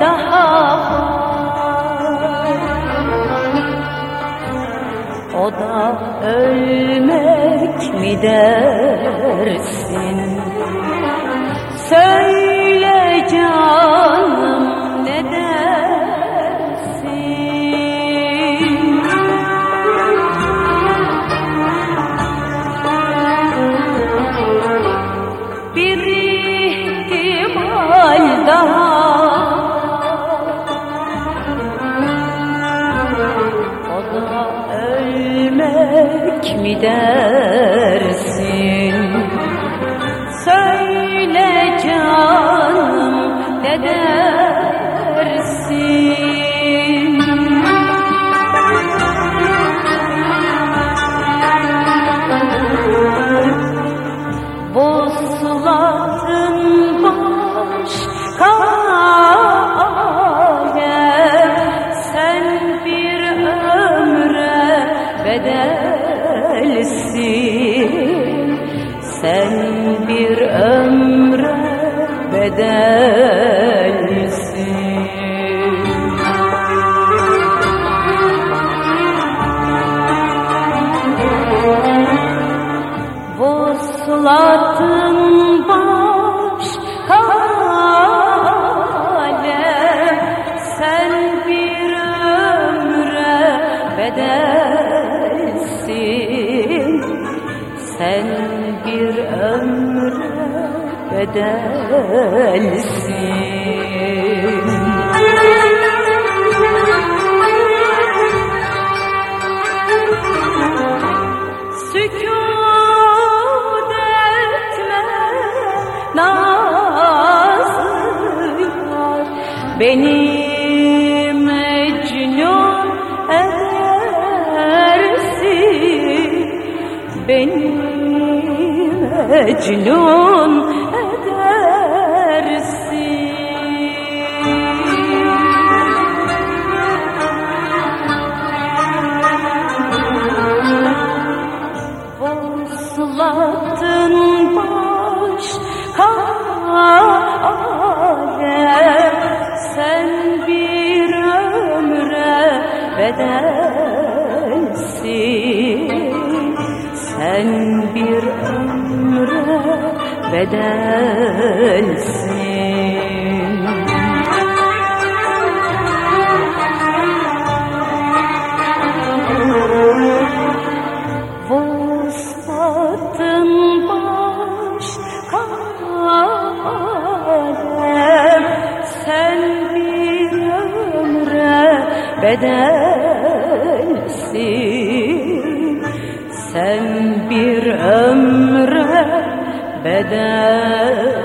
daha O da ölmek mi dersin? Söyle canım ne dersin? Bir ihtimal daha ölmek mi dersin. Söyle canım ne dersin? Bozsuların başka Sen bir ömre bedelsin Sen bir ömre bedelsin Vuslatın Sen bir ömre bedelsin. Sükût etme nazlı Beni mecnun edersin. Vuslatın başka alem Sen bir ömre bedelsin Sen bir ömre bedelsin. Vuslatın başka alem Sen bir ömre bedelsin Sen bir ömre bedel